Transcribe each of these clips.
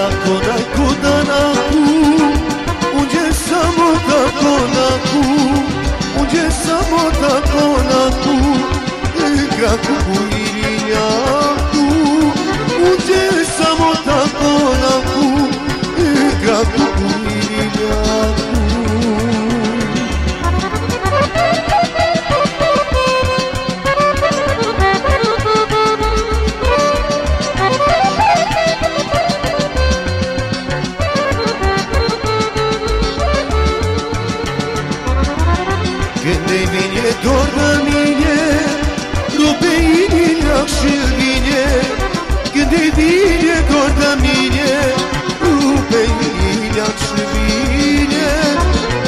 tako na kudanaku Uđe samo tako naku Uđe samo tako naku Igra kuku i vinjaku Uđe samo tako naku Igra kuku i Şimdi beni torba mine Rupeyin yakşı bine Şimdi beni torba mine Rupeyin yakşı bine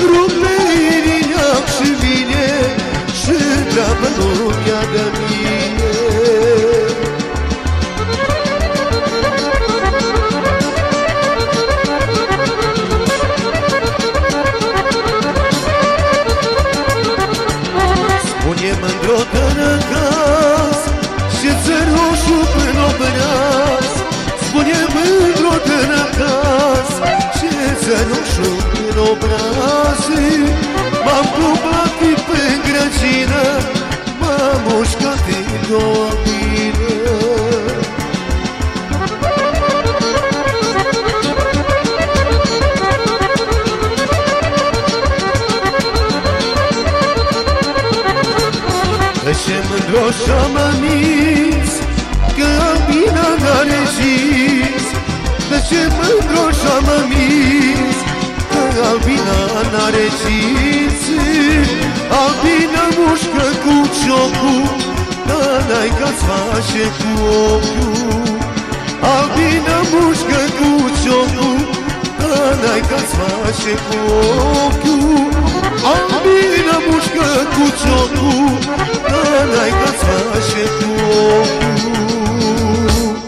Rupeyin yakşı bine Şıdrabın ya bine până obraz M-am cumplat pe grăcină M-am mușcat din două bine Ce mândro și-am amis Că albina n-are zis De ce mândro și-am amis Că albina n-are zis Albina mușcă cu ciocul Dar n-ai ca-ți face cu ochiul Albina mușcă cu ciocul Dar n-ai ca-ți face cu ochiul Albina mușcă